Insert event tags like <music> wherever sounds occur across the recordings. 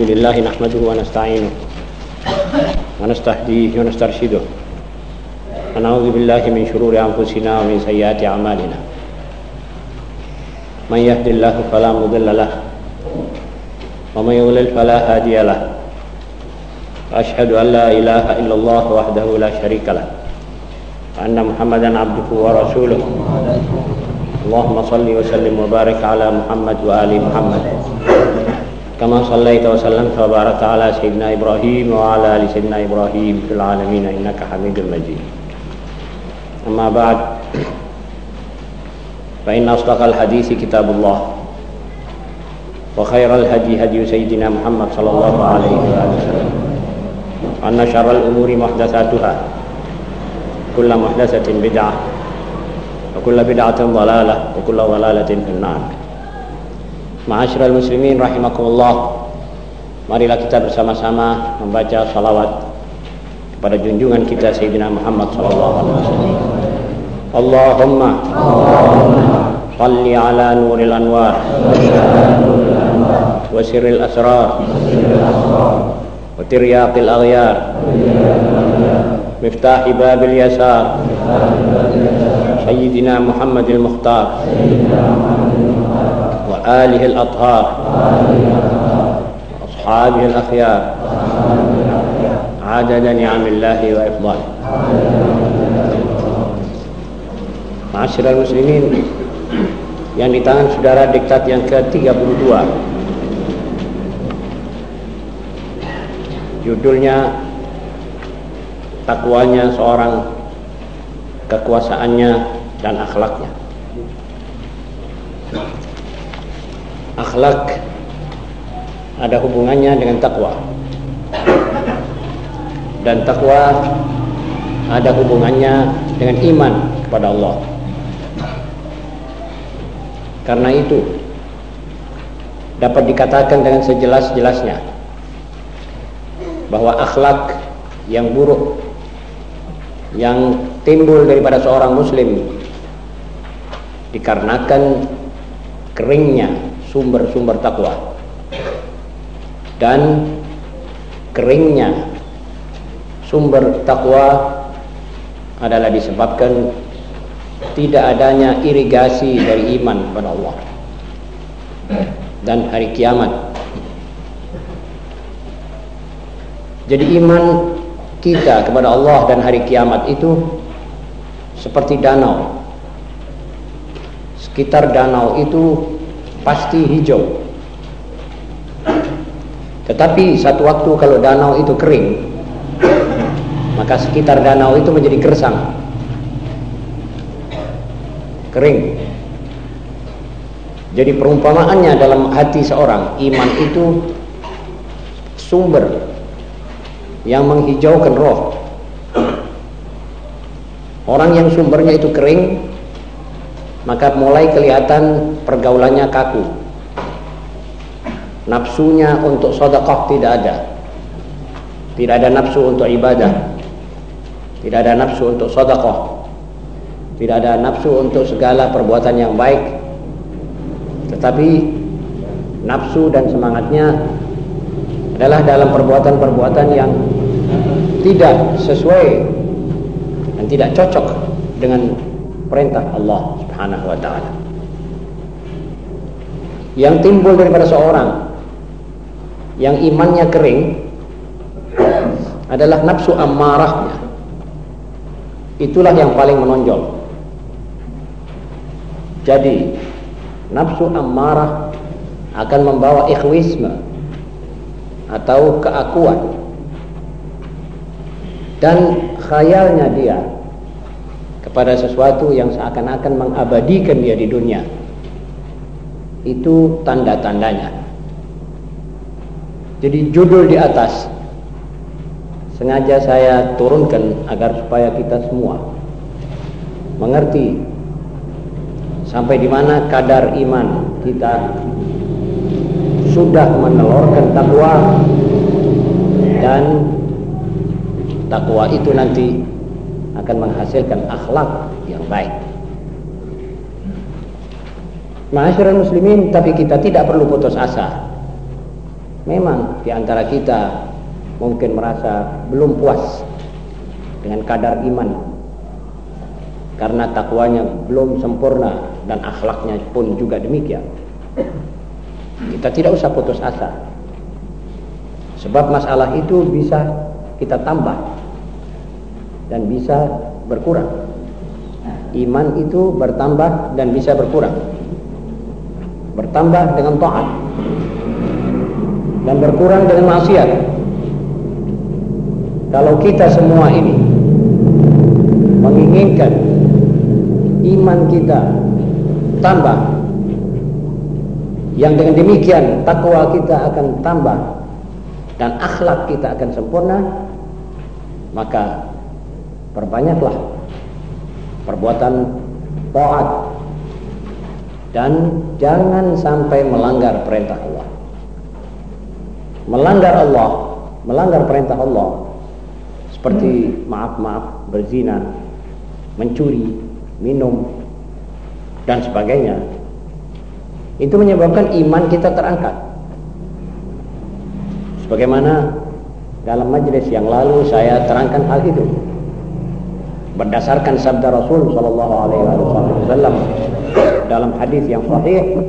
لله نحمده ونستعينه ونستهديه ونسترشده. ونعوذ بالله من شرور أنفسنا ومن سيئات أعمالنا. من يهد الله فلا مضل له ومن يضلل فلا هادي له. وأشهد أن لا إله إلا الله وحده لا شريك له. وأن محمدا عبده ورسوله. اللهم صل وسلم وبارك على محمد وآل محمد. كما صليت وسلمت وباركت على سيدنا إبراهيم وعلى آل سيدنا إبراهيم في العالمين إنك حميد مجيد. أما بعد فإن أصدق الحديث كتاب الله وخير الهدي هدي سيدنا محمد صلى الله عليه وسلم وأن شر الأمور محدثاتها كل محدثة بدعة وكل بدعة ضلالة وكل ضلالة في النار. Ma'asyiral muslimin rahimakumullah. Marilah kita bersama-sama membaca salawat kepada junjungan kita Sayyidina Muhammad sallallahu alaihi wasallam. Allahumma salli ala nuril anwar wa sirril asrar wa tiryaqil aghyar miftah ibabil yasar Sayyidina Muhammadil Mukhtar Sayyidina Muhammad وآله الأطهار وأصحابه الأخيار عدد نعم الله وإفضاله Masyarakat muslimin yang di tangan saudara diktat yang ke-32 Judulnya takwanya seorang kekuasaannya dan akhlaknya Akhlak ada hubungannya dengan takwa dan takwa ada hubungannya dengan iman kepada Allah. Karena itu dapat dikatakan dengan sejelas-jelasnya bahwa akhlak yang buruk yang timbul daripada seorang muslim dikarenakan keringnya sumber-sumber takwa. Dan keringnya sumber takwa adalah disebabkan tidak adanya irigasi dari iman kepada Allah. Dan hari kiamat. Jadi iman kita kepada Allah dan hari kiamat itu seperti danau. Sekitar danau itu pasti hijau. Tetapi satu waktu kalau danau itu kering, maka sekitar danau itu menjadi gersang. Kering. Jadi perumpamaannya dalam hati seorang, iman itu sumber yang menghijaukan roh. Orang yang sumbernya itu kering, maka mulai kelihatan pergaulannya kaku. Nafsunya untuk sedekah tidak ada. Tidak ada nafsu untuk ibadah. Tidak ada nafsu untuk sedekah. Tidak ada nafsu untuk segala perbuatan yang baik. Tetapi nafsu dan semangatnya adalah dalam perbuatan-perbuatan yang tidak sesuai dan tidak cocok dengan perintah Allah Subhanahu wa taala. Yang timbul daripada seorang yang imannya kering adalah nafsu ammarahnya. Itulah yang paling menonjol. Jadi, nafsu ammarah akan membawa ikhwisme atau keakuan dan khayalnya dia kepada sesuatu yang seakan-akan mengabadikan dia di dunia. Itu tanda-tandanya. Jadi judul di atas sengaja saya turunkan agar supaya kita semua mengerti sampai di mana kadar iman kita sudah menelurkan takwa dan takwa itu nanti akan menghasilkan akhlak yang baik. Masyarakat muslimin tapi kita tidak perlu putus asa. memang di antara kita mungkin merasa belum puas dengan kadar iman karena takwanya belum sempurna dan akhlaknya pun juga demikian. Kita tidak usah putus asa. Sebab masalah itu bisa kita tambah dan bisa berkurang. Iman itu bertambah dan bisa berkurang. Bertambah dengan taat dan berkurang dengan maksiat. Kalau kita semua ini menginginkan iman kita tambah yang dengan demikian takwa kita akan tambah dan akhlak kita akan sempurna maka perbanyaklah perbuatan taat dan jangan sampai melanggar perintah Allah. Melanggar Allah melanggar perintah Allah. Seperti maaf-maaf berzina mencuri minum dan sebagainya. Itu menyebabkan iman kita terangkat. Sebagaimana dalam majelis yang lalu saya terangkan hal itu. Berdasarkan sabda Rasul sallallahu alaihi wasallam dalam hadis yang sahih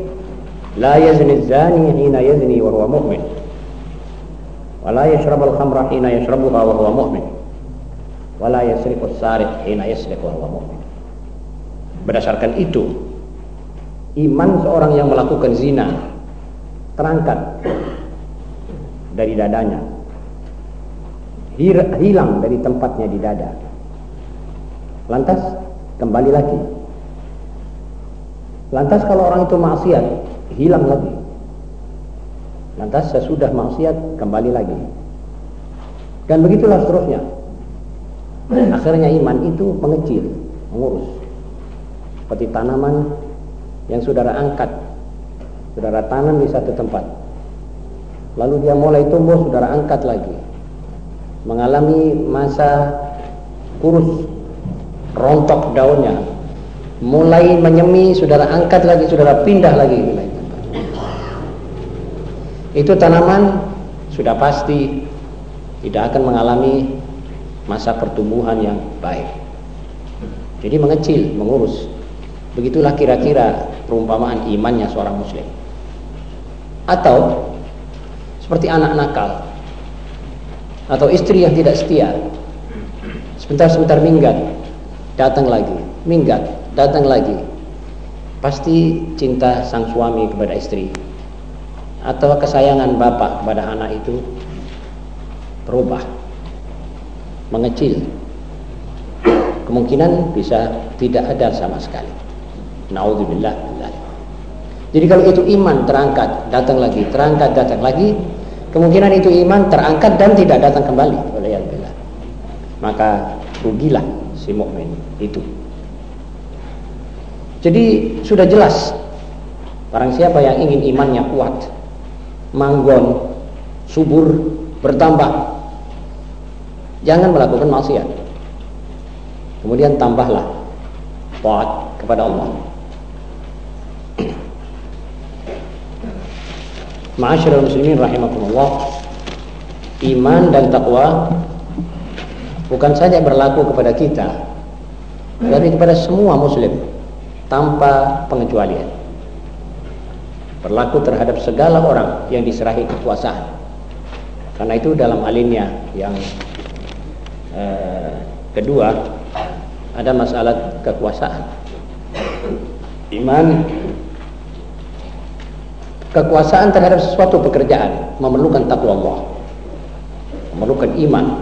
la yazni zani hina yazni wa huwa mu'min. Wa la yashrabu al-khamra hina yashrabuha wa huwa mu'min. Wa la yasriqu as-sariq hina yasriqu wa huwa mu'min. Berdasarkan itu iman seorang yang melakukan zina terangkat dari dadanya hilang dari tempatnya di dada. Lantas kembali lagi lantas kalau orang itu maksiat hilang lagi. Lantas sesudah maksiat kembali lagi. Dan begitulah seterusnya. Akhirnya iman itu mengecil mengurus. Seperti tanaman yang saudara angkat saudara tanam di satu tempat. Lalu dia mulai tumbuh saudara angkat lagi. Mengalami masa kurus rontok daunnya mulai menyemi saudara angkat lagi saudara pindah lagi itu tanaman sudah pasti tidak akan mengalami masa pertumbuhan yang baik. Jadi mengecil mengurus. Begitulah kira-kira perumpamaan imannya seorang muslim. Atau seperti anak nakal atau istri yang tidak setia. Sebentar-sebentar minggat datang lagi minggat datang lagi. Pasti cinta sang suami kepada istri atau kesayangan bapak kepada anak itu berubah mengecil. Kemungkinan bisa tidak ada sama sekali. Naudzubillah jadi kalau itu iman terangkat datang lagi terangkat datang lagi kemungkinan itu iman terangkat dan tidak datang kembali. Oleh Allah maka rugilah si mukmin itu jadi sudah jelas. Barang siapa yang ingin imannya kuat manggon subur bertambah jangan melakukan maksiat. Kemudian tambahlah taat kepada Allah. <clears throat> Ma'asyiral muslimin rahimakumullah. Iman dan takwa bukan saja berlaku kepada kita, tapi kepada semua muslim tanpa pengecualian. Berlaku terhadap segala orang yang diserahi kekuasaan. Karena itu dalam alinea yang eh, kedua ada masalah kekuasaan. Iman Kekuasaan terhadap sesuatu pekerjaan memerlukan takwa Allah. Memerlukan iman.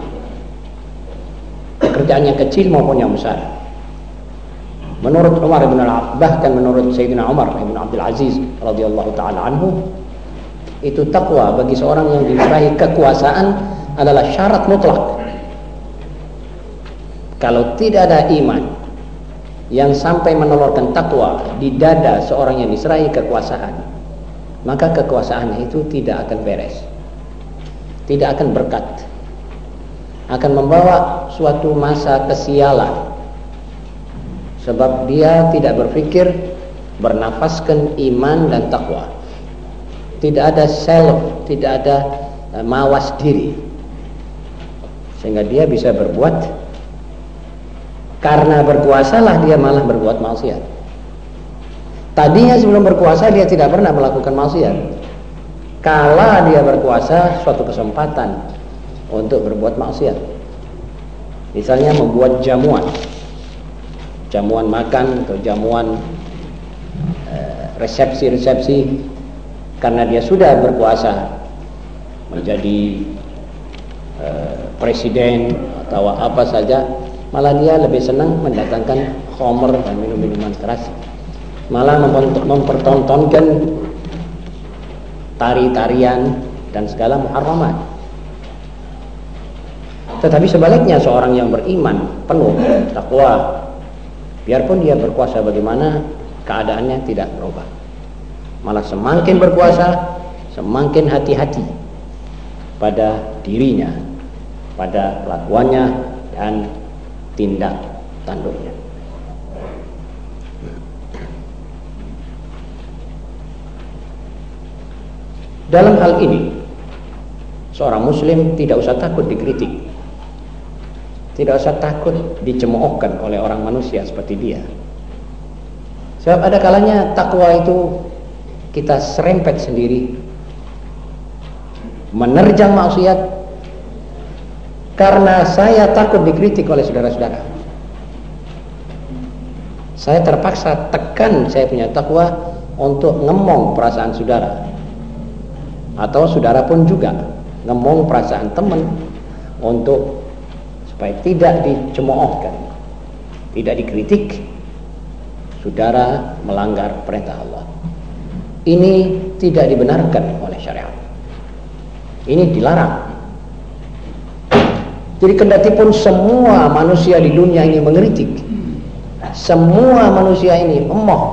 Pekerjaan yang kecil maupun yang besar. Menurut Umar bin al bahkan menurut Sayyidina Umar bin Abdul Aziz radhiyallahu taala anhu, itu takwa bagi seorang yang diberi kekuasaan adalah syarat mutlak. Kalau tidak ada iman yang sampai menolorkan takwa di dada seorang yang diserai kekuasaan, maka kekuasaannya itu tidak akan beres tidak akan berkat akan membawa suatu masa kesialan sebab dia tidak berpikir bernafaskan iman dan takwa tidak ada self, tidak ada uh, mawas diri. Sehingga dia bisa berbuat karena berkuasalah dia malah berbuat maksiat. Tadinya sebelum berkuasa dia tidak pernah melakukan maksiat. Kala dia berkuasa suatu kesempatan untuk berbuat maksiat. Misalnya membuat jamuan. Jamuan makan atau jamuan eh, resepsi-resepsi karena dia sudah berkuasa menjadi uh, presiden atau apa saja malah dia lebih senang mendatangkan homer dan minum-minuman keras. Malah mempertontonkan tari-tarian dan segala muharramat. Tetapi sebaliknya seorang yang beriman penuh takwa biarpun dia berkuasa bagaimana keadaannya tidak berubah. Malah semakin berkuasa semakin hati-hati pada dirinya pada kelakuannya dan tindak tanduknya. Dalam hal ini seorang muslim tidak usah takut dikritik tidak usah takut dicemoohkan oleh orang manusia seperti dia. Sebab ada kalanya takwa itu kita serempet sendiri menerjang maksiat karena saya takut dikritik oleh saudara-saudara. Saya terpaksa tekan saya punya takwa untuk ngemong perasaan saudara. Atau saudara pun juga ngemong perasaan teman untuk supaya tidak dicemoohkan tidak dikritik saudara melanggar perintah Allah ini tidak dibenarkan oleh syariat. Ini dilarang. Jadi kendati pun semua manusia di dunia ini mengeritik, semua manusia ini emoh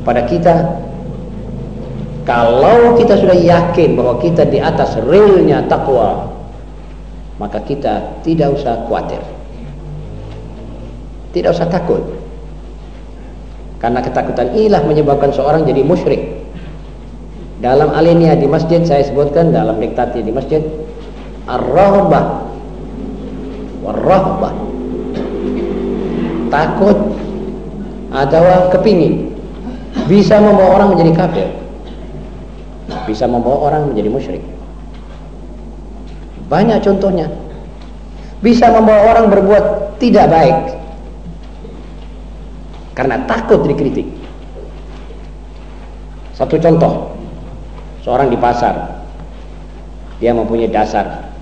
kepada kita. Kalau kita sudah yakin bahwa kita di atas realnya takwa, maka kita tidak usah khawatir. Tidak usah takut. Karena ketakutan inilah menyebabkan seorang jadi musyrik. Dalam alinea di masjid saya sebutkan dalam diktati di masjid ar-rahbah war-rahbah takut atau kepingin bisa membawa orang menjadi kafir bisa membawa orang menjadi musyrik banyak contohnya bisa membawa orang berbuat tidak baik karena takut dikritik. Satu contoh, seorang di pasar, dia mempunyai dasar.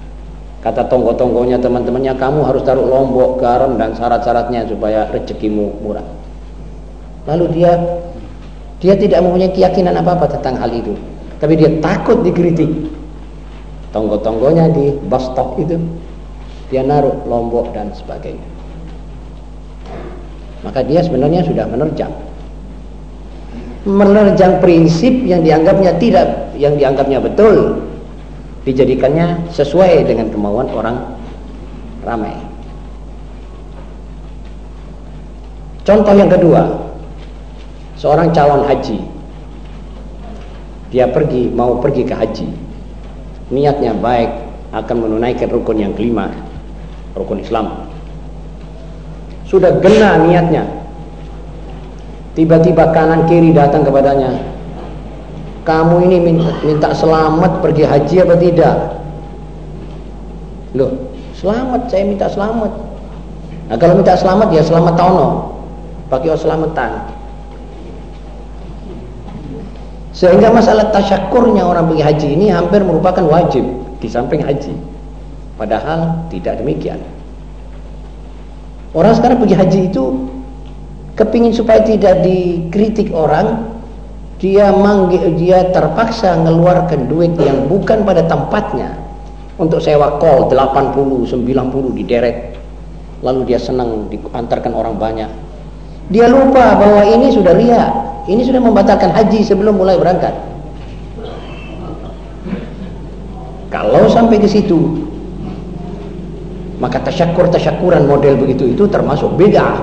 Kata tonggo-tonggonya teman-temannya, kamu harus taruh lombok, garam dan syarat-syaratnya supaya rezekimu murah. Lalu dia dia tidak mempunyai keyakinan apa-apa tentang hal itu. Tapi dia takut dikritik. Tonggo-tonggonya di bus stop itu, dia naruh lombok dan sebagainya. Maka dia sebenarnya sudah menerjang. Menerjang prinsip yang dianggapnya tidak yang dianggapnya betul dijadikannya sesuai dengan kemauan orang ramai. Contoh yang kedua seorang calon haji. Dia pergi mau pergi ke haji niatnya baik akan menunaikan rukun yang kelima rukun Islam. Sudah gena niatnya. Tiba-tiba kanan kiri datang kepadanya. Kamu ini minta, minta selamat pergi haji apa tidak? Loh selamat saya minta selamat. Nah kalau minta selamat ya selamat tahun pakai selamatan sehingga masalah tasyakurnya orang pergi haji ini hampir merupakan wajib di samping haji padahal tidak demikian Orang sekarang pergi haji itu kepingin supaya tidak dikritik orang, dia manggil dia terpaksa mengeluarkan duit yang bukan pada tempatnya untuk sewa kol 80, 90 di deret. Lalu dia senang diantarkan orang banyak. Dia lupa bahwa ini sudah ria, ini sudah membatalkan haji sebelum mulai berangkat. Kalau sampai ke situ maka tasyakur-tasyakuran model begitu itu termasuk beda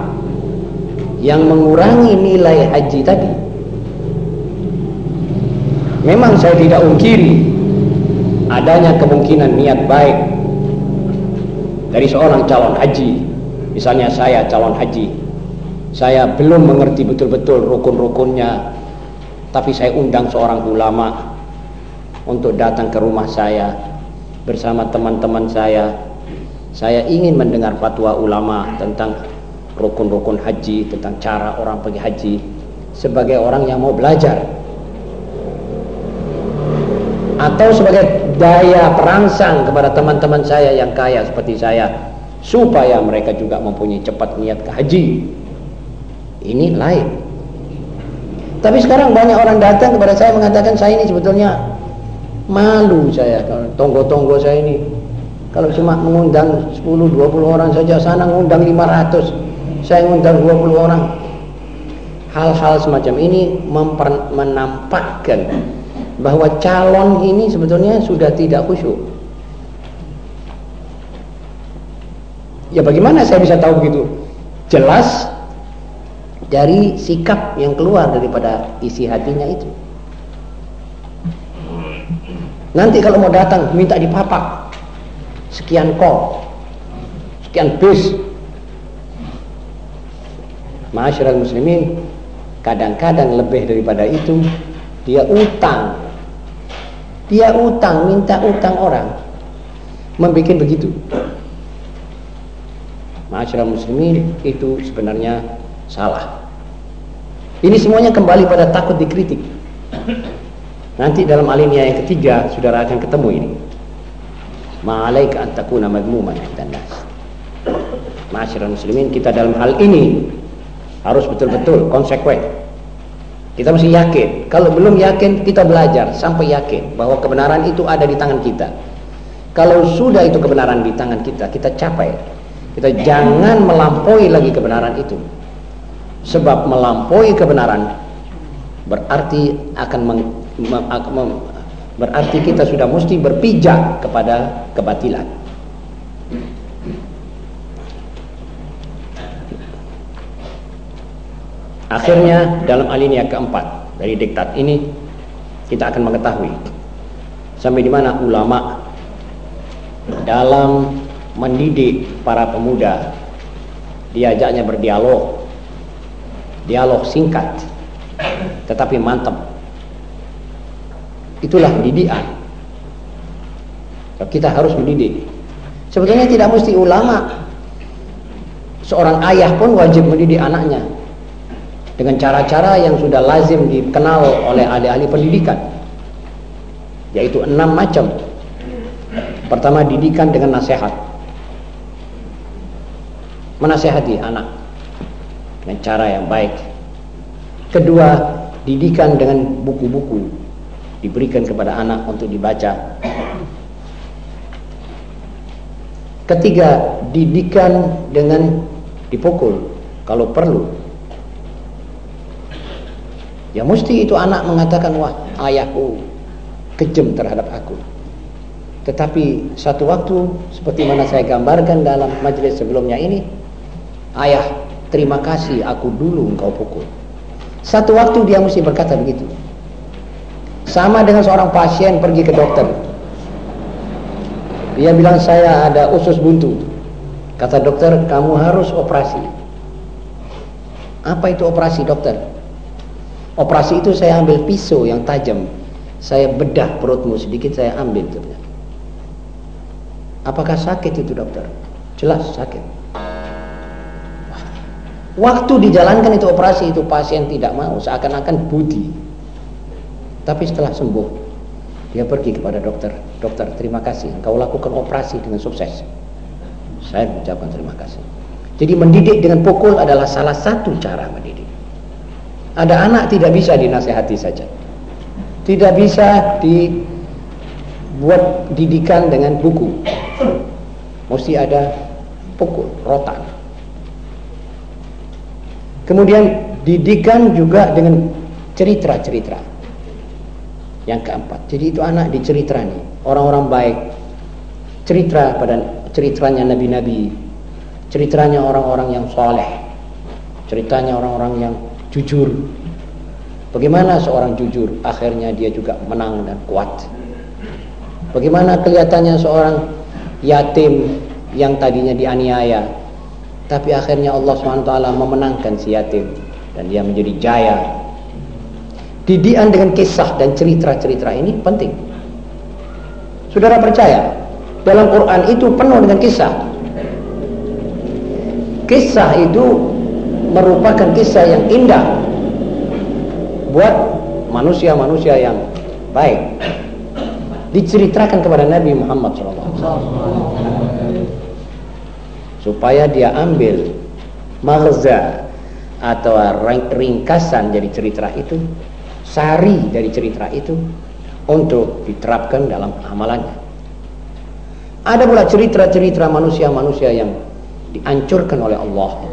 yang mengurangi nilai haji tadi Memang saya tidak ungkiri adanya kemungkinan niat baik dari seorang calon haji. Misalnya saya calon haji. Saya belum mengerti betul-betul rukun-rukunnya, tapi saya undang seorang ulama untuk datang ke rumah saya bersama teman-teman saya. Saya ingin mendengar fatwa ulama tentang rukun-rukun haji, tentang cara orang pergi haji sebagai orang yang mau belajar. Atau sebagai daya perangsang kepada teman-teman saya yang kaya seperti saya supaya mereka juga mempunyai cepat niat ke haji. Ini lain. Tapi sekarang banyak orang datang kepada saya mengatakan saya ini sebetulnya malu saya kalau tonggo-tonggo saya ini. Kalau cuma mengundang 10-20 orang saja sana mengundang 500 saya mengundang 20 orang. Hal-hal semacam ini menampakkan bahwa calon ini sebetulnya sudah tidak khusyuk. Ya bagaimana saya bisa tahu begitu? Jelas dari sikap yang keluar daripada isi hatinya itu Nanti kalau mau datang minta dipapak. Sekian kol. Sekian bis. Masyarakat muslimin kadang-kadang lebih daripada itu dia utang. Dia utang, minta utang orang. Membikin begitu. Masyarakat muslimin itu sebenarnya salah. Ini semuanya kembali pada takut dikritik. Nanti dalam alinea yang ketiga saudara akan ketemu ini. Ma'alaika an takuna madmuman dan nas. Masyarakat muslimin kita dalam hal ini harus betul-betul konsekuen. Kita mesti yakin. Kalau belum yakin kita belajar sampai yakin bahwa kebenaran itu ada di tangan kita. Kalau sudah itu kebenaran di tangan kita, kita capai. Kita jangan melampaui lagi kebenaran itu. Sebab melampaui kebenaran berarti akan berarti kita sudah mesti berpijak kepada kebatilan. Akhirnya dalam alinea keempat dari diktat ini kita akan mengetahui sampai di mana ulama dalam mendidik para pemuda diajaknya berdialog dialog singkat tetapi mantap Itulah pendidikan. Kita harus mendidik. Sebetulnya tidak mesti ulama. Seorang ayah pun wajib mendidik anaknya dengan cara-cara yang sudah lazim dikenal oleh ahli-ahli pendidikan. Yaitu enam macam. Pertama didikan dengan nasihat. Menasehati anak dengan cara yang baik. Kedua, didikan dengan buku-buku diberikan kepada anak untuk dibaca. Ketiga, didikan dengan dipukul kalau perlu. Ya mesti itu anak mengatakan, wah ayahku kejam terhadap aku. Tetapi satu waktu, seperti mana saya gambarkan dalam majelis sebelumnya ini, ayah terima kasih aku dulu engkau pukul. Satu waktu dia mesti berkata begitu. Sama dengan seorang pasien pergi ke dokter. Dia bilang saya ada usus buntu. Kata dokter, kamu harus operasi. Apa itu operasi dokter? Operasi itu saya ambil pisau yang tajam. Saya bedah perutmu sedikit, saya ambil. Apakah sakit itu dokter? Jelas sakit. Waktu dijalankan itu operasi itu pasien tidak mau, seakan-akan budi. Tapi setelah sembuh, dia pergi kepada dokter. Dokter, terima kasih. Engkau lakukan operasi dengan sukses. Saya mengucapkan terima kasih. Jadi mendidik dengan pukul adalah salah satu cara mendidik. Ada anak tidak bisa dinasehati saja. Tidak bisa dibuat didikan dengan buku. Mesti ada pukul, rotan. Kemudian didikan juga dengan cerita-cerita. Yang keempat, jadi itu anak diceritani orang-orang baik, cerita pada ceritanya nabi-nabi, ceritanya orang-orang yang soleh, ceritanya orang-orang yang jujur, Bagaimana seorang jujur akhirnya dia juga menang dan kuat. Bagaimana kelihatannya seorang yatim yang tadinya dianiaya tapi akhirnya Allah SWT memenangkan si yatim dan dia menjadi jaya. Didian dengan kisah dan cerita-cerita ini penting. Saudara percaya, dalam Quran itu penuh dengan kisah. Kisah itu merupakan kisah yang indah buat manusia-manusia yang baik diceritakan kepada Nabi Muhammad SAW supaya dia ambil maghza atau ringkasan dari cerita itu sari dari cerita itu untuk diterapkan dalam amalannya ada pula cerita-cerita manusia-manusia yang dihancurkan oleh Allah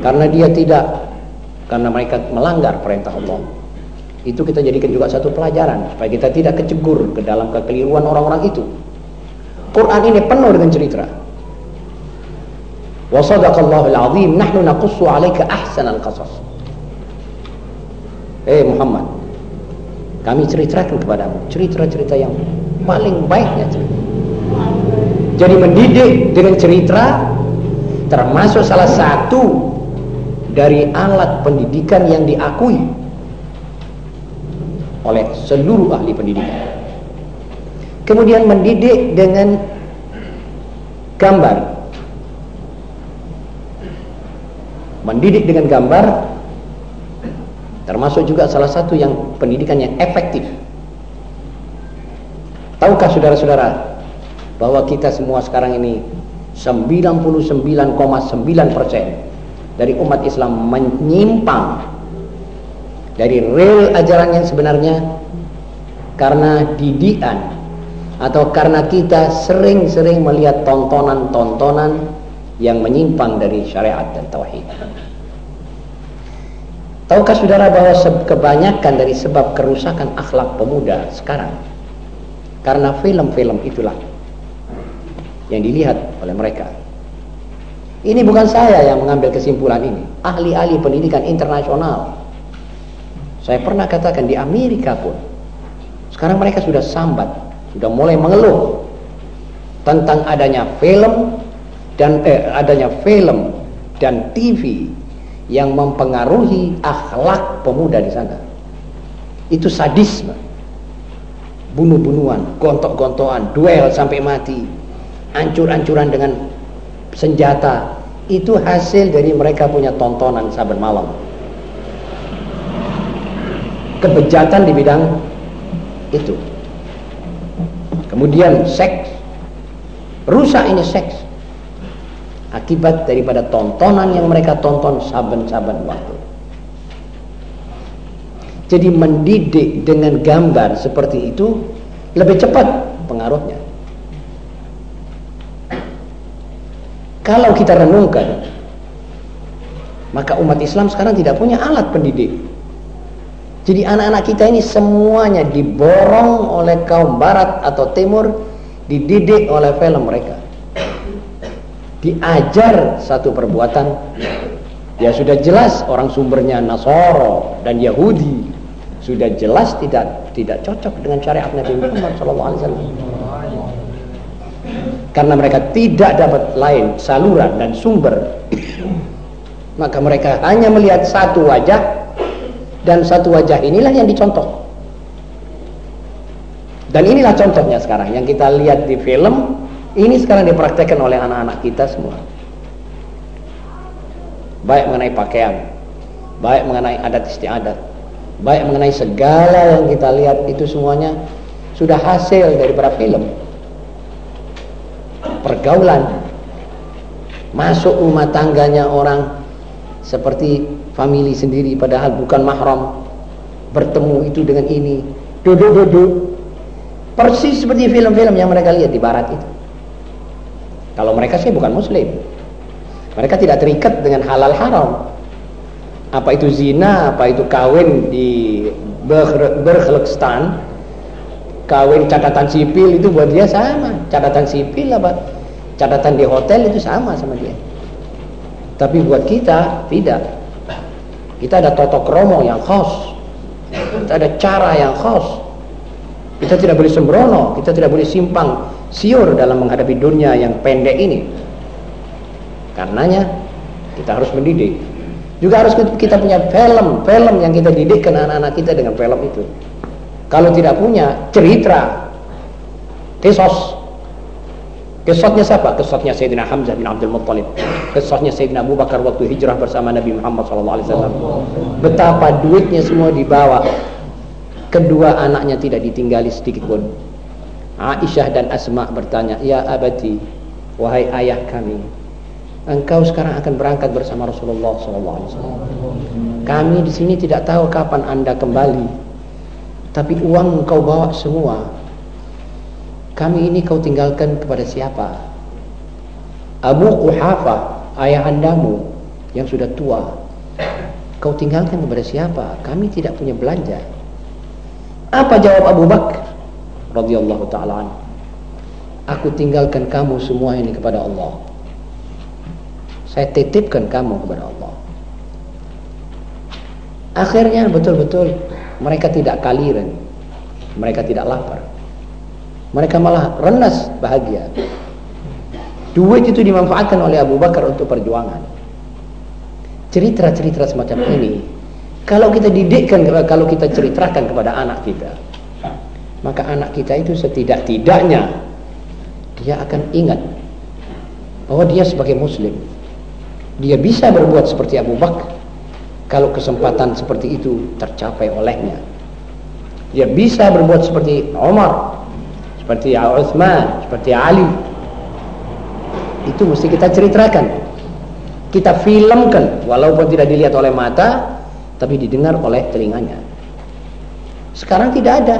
karena dia tidak karena mereka melanggar perintah Allah. Itu kita jadikan juga satu pelajaran supaya kita tidak kecegur ke dalam kekeliruan orang-orang itu. Quran ini penuh dengan cerita. Wa sadaqallahul azim nahnu naqussu 'alaika ahsanal qasas. Eh Muhammad, kami ceritakan kepadamu cerita-cerita yang paling baiknya cerita. Jadi mendidik dengan cerita termasuk salah satu dari alat pendidikan yang diakui oleh seluruh ahli pendidikan. Kemudian mendidik dengan gambar. Mendidik dengan gambar termasuk juga salah satu yang pendidikan yang efektif. Tahukah saudara-saudara bahwa kita semua sekarang ini 99,9 persen dari umat Islam menyimpang dari real ajaran yang sebenarnya karena didikan atau karena kita sering-sering melihat tontonan-tontonan yang menyimpang dari syariat dan tauhid. Tahukah saudara bahwa kebanyakan dari sebab kerusakan akhlak pemuda sekarang karena film-film itulah yang dilihat oleh mereka ini bukan saya yang mengambil kesimpulan ini. Ahli-ahli pendidikan internasional. Saya pernah katakan di Amerika pun. Sekarang mereka sudah sambat. Sudah mulai mengeluh. Tentang adanya film dan eh, adanya film dan TV yang mempengaruhi akhlak pemuda di sana. Itu sadisme. Bunuh-bunuhan, gontok-gontokan, duel sampai mati. Ancur-ancuran dengan senjata itu hasil dari mereka punya tontonan saben malam kebejatan di bidang itu kemudian seks rusak ini seks akibat daripada tontonan yang mereka tonton saben-saben waktu jadi mendidik dengan gambar seperti itu lebih cepat pengaruhnya Kalau kita renungkan, maka umat Islam sekarang tidak punya alat pendidik. Jadi anak-anak kita ini semuanya diborong oleh kaum barat atau timur, dididik oleh film mereka. Diajar satu perbuatan ya sudah jelas orang sumbernya Nasoro dan Yahudi. Sudah jelas tidak tidak cocok dengan syariat Nabi Muhammad SAW karena mereka tidak dapat lain saluran dan sumber maka mereka hanya melihat satu wajah dan satu wajah inilah yang dicontoh. Dan inilah contohnya sekarang yang kita lihat di film ini sekarang dipraktekkan oleh anak-anak kita semua. Baik mengenai pakaian baik mengenai adat istiadat baik mengenai segala yang kita lihat itu semuanya sudah hasil dari para film. Pergaulan. Masuk rumah tangganya orang seperti family sendiri padahal bukan mahram. Bertemu itu dengan ini. Duduk-duduk. Persis seperti film-film yang mereka lihat di barat itu kalau mereka sih bukan muslim. Mereka tidak terikat dengan halal haram. Apa itu zina apa itu kawin di Berkhlekistan kawin catatan sipil itu buat dia sama. Catatan sipil apa? Catatan di hotel itu sama sama dia. Tapi buat kita tidak. Kita ada toto kromo yang khas Kita ada cara yang khas. Kita tidak boleh sembrono, kita tidak boleh simpang siur dalam menghadapi dunia yang pendek ini. Karenanya kita harus mendidik. Juga harus kita punya film, film yang kita didikkan anak-anak kita dengan film itu. Kalau tidak punya cerita, kisos, Kisahnya siapa? Kisahnya Sayyidina Hamzah bin Abdul Muttalib. Kisahnya Sayyidina Abu Bakar waktu hijrah bersama Nabi Muhammad SAW. Betapa duitnya semua dibawa. Kedua anaknya tidak ditinggali sedikit pun. Aisyah dan Asma bertanya, Ya abadi, wahai ayah kami, engkau sekarang akan berangkat bersama Rasulullah SAW. Kami di sini tidak tahu kapan anda kembali, tapi uang engkau bawa semua kami ini kau tinggalkan kepada siapa? Abu Quhafa, ayahandamu yang sudah tua. Kau tinggalkan kepada siapa? Kami tidak punya belanja. Apa jawab Abu Bakar radhiyallahu taala Aku tinggalkan kamu semua ini kepada Allah. Saya titipkan kamu kepada Allah. Akhirnya betul-betul mereka tidak kaliran. Mereka tidak lapar. Mereka malah renas bahagia. Duit itu dimanfaatkan oleh Abu Bakar untuk perjuangan. Cerita-cerita semacam ini, kalau kita didikkan, kalau kita ceritakan kepada anak kita, maka anak kita itu setidak-tidaknya dia akan ingat bahwa dia sebagai Muslim, dia bisa berbuat seperti Abu Bakar kalau kesempatan seperti itu tercapai olehnya. Dia bisa berbuat seperti Omar seperti Uthman, seperti Ali. Itu mesti kita ceritakan. Kita filmkan walaupun tidak dilihat oleh mata tapi didengar oleh telinganya. Sekarang tidak ada.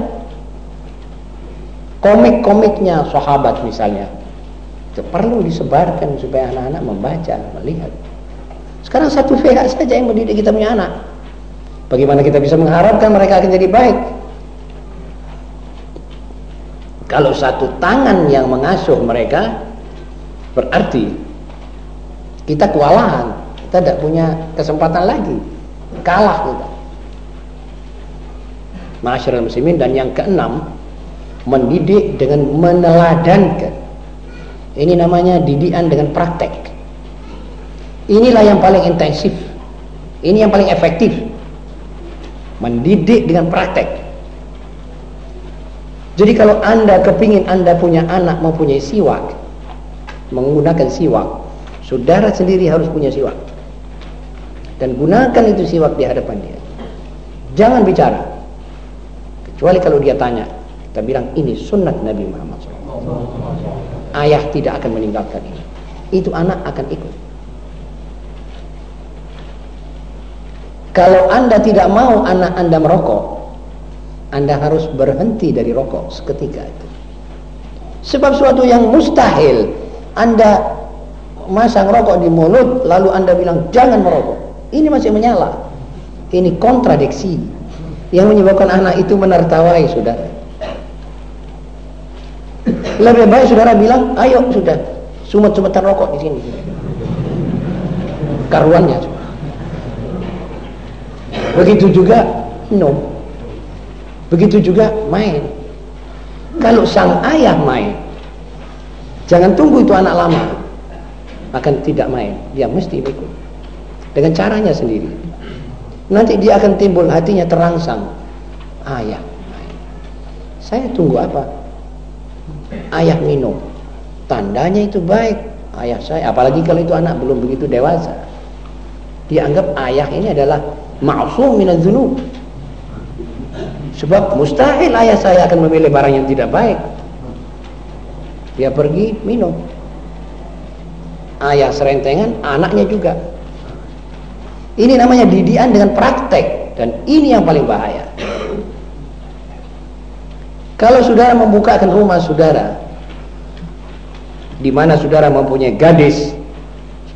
Komik-komiknya sahabat misalnya. Itu perlu disebarkan supaya anak-anak membaca, melihat. Sekarang satu <laughs> pihak saja yang mendidik kita punya anak. Bagaimana kita bisa mengharapkan mereka akan jadi baik? Kalau satu tangan yang mengasuh mereka berarti kita kewalahan, kita tidak punya kesempatan lagi, kalah kita. Masyarakat muslimin dan yang keenam mendidik dengan meneladankan. Ini namanya didikan dengan praktek. Inilah yang paling intensif. Ini yang paling efektif. Mendidik dengan praktek. Jadi kalau anda kepingin anda punya anak mempunyai siwak, menggunakan siwak, saudara sendiri harus punya siwak. Dan gunakan itu siwak di hadapan dia. Jangan bicara. Kecuali kalau dia tanya, kita bilang ini sunnat Nabi Muhammad SAW. Ayah tidak akan meninggalkan ini. Itu anak akan ikut. Kalau anda tidak mau anak anda merokok, anda harus berhenti dari rokok seketika itu. Sebab suatu yang mustahil Anda masang rokok di mulut lalu Anda bilang jangan merokok. Ini masih menyala. Ini kontradiksi yang menyebabkan anak itu menertawai saudara. Lebih baik saudara bilang, ayo sudah, sumet-sumetan rokok di sini. Karuannya. Begitu juga minum. Begitu juga main. Kalau sang ayah main, jangan tunggu itu anak lama akan tidak main. Dia mesti ikut dengan caranya sendiri. Nanti dia akan timbul hatinya terangsang. Ayah. Saya tunggu apa? Ayah minum. Tandanya itu baik. Ayah saya, apalagi kalau itu anak belum begitu dewasa. Dia anggap ayah ini adalah ma'sum minaz dzunub Sebab mustahil ayah saya akan memilih barang yang tidak baik. Dia pergi minum. Ayah serentengan, anaknya juga. Ini namanya didian dengan praktek dan ini yang paling bahaya. Kalau saudara membukakan rumah saudara di mana saudara mempunyai gadis,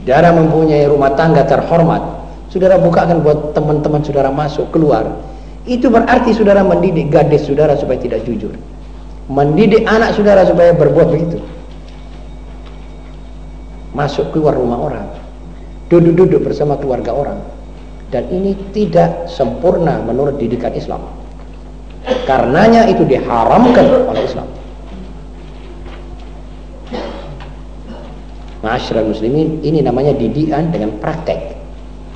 saudara mempunyai rumah tangga terhormat, saudara bukakan buat teman-teman saudara masuk keluar itu berarti saudara mendidik gadis saudara supaya tidak jujur. Mendidik anak saudara supaya berbuat begitu. Masuk keluar rumah orang. Duduk-duduk bersama keluarga orang. Dan ini tidak sempurna menurut didikan Islam. Karenanya itu diharamkan oleh Islam. Masyarakat muslimin ini namanya didikan dengan praktek.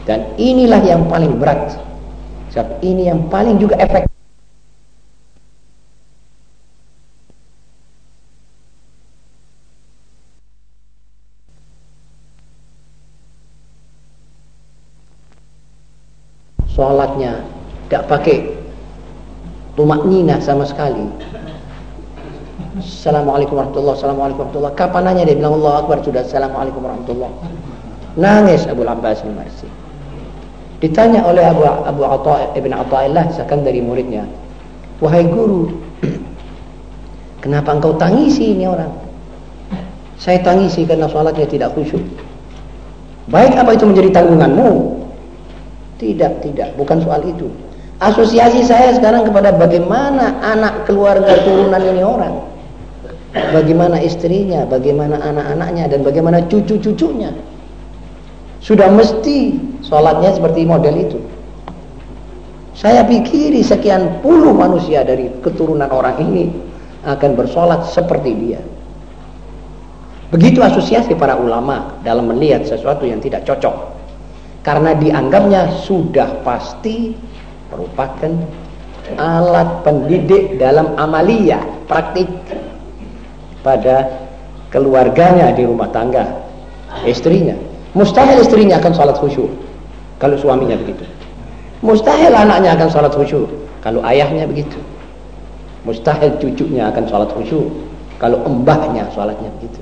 Dan inilah yang paling berat. Sebab ini yang paling juga efektif. sholatnya tidak pakai tumak nina sama sekali. Assalamualaikum warahmatullahi Assalamualaikum warahmatullahi. Kapan nanya dia? Bilang Allah Akbar. Sudah Assalamualaikum warahmatullahi. Nangis Abu Abbas bin Marsi Ditanya oleh Abu, Abu Atta, Ibn Atta'illah Seakan dari muridnya Wahai guru <clears throat> Kenapa engkau tangisi ini orang? Saya tangisi karena sholatnya tidak khusyuk. Baik apa itu menjadi tanggunganmu? Tidak, tidak, bukan soal itu. Asosiasi saya sekarang kepada bagaimana anak keluarga turunan ini orang. Bagaimana istrinya, bagaimana anak-anaknya, dan bagaimana cucu-cucunya. Sudah mesti sholatnya seperti model itu. Saya pikiri sekian puluh manusia dari keturunan orang ini akan bersolat seperti dia. Begitu asosiasi para ulama dalam melihat sesuatu yang tidak cocok karena dianggapnya sudah pasti merupakan alat pendidik dalam amalia praktik pada keluarganya di rumah tangga istrinya. Mustahil istrinya akan sholat khusyuk kalau suaminya begitu. Mustahil anaknya akan sholat khusyuk kalau ayahnya begitu. Mustahil cucunya akan sholat khusyuk kalau embahnya sholatnya begitu.